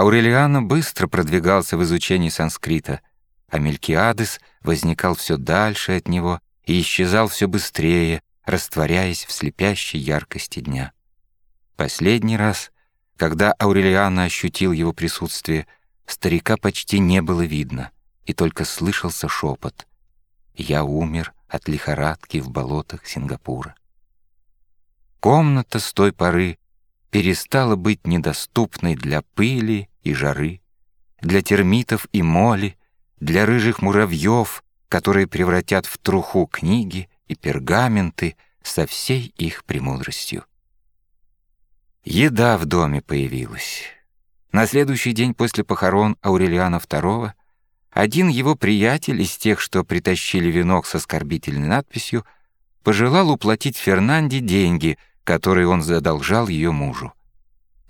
Аурелиано быстро продвигался в изучении санскрита, а Мелькиадес возникал все дальше от него и исчезал все быстрее, растворяясь в слепящей яркости дня. Последний раз, когда Аурелиано ощутил его присутствие, старика почти не было видно, и только слышался шепот. «Я умер от лихорадки в болотах Сингапура». Комната с той поры перестала быть недоступной для пыли и жары, для термитов и моли, для рыжих муравьев, которые превратят в труху книги и пергаменты со всей их премудростью. Еда в доме появилась. На следующий день после похорон Аурелиана II один его приятель из тех, что притащили венок с оскорбительной надписью, пожелал уплатить Фернанде деньги, которые он задолжал ее мужу.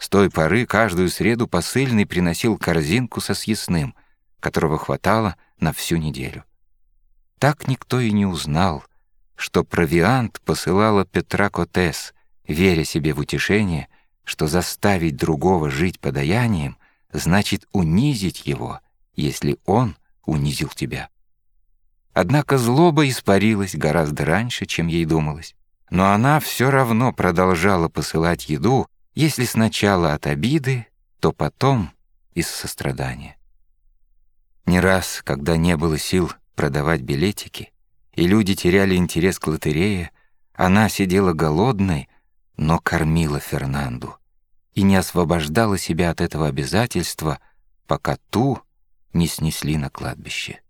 С той поры каждую среду посыльный приносил корзинку со съестным, которого хватало на всю неделю. Так никто и не узнал, что провиант посылала Петра Котес, веря себе в утешение, что заставить другого жить подаянием значит унизить его, если он унизил тебя. Однако злоба испарилась гораздо раньше, чем ей думалось. Но она все равно продолжала посылать еду, если сначала от обиды, то потом из сострадания. Не раз, когда не было сил продавать билетики, и люди теряли интерес к лотерее, она сидела голодной, но кормила Фернанду и не освобождала себя от этого обязательства, пока ту не снесли на кладбище.